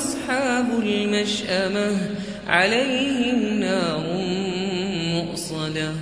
أصحاب المشأمة عليهم نار مؤصدة.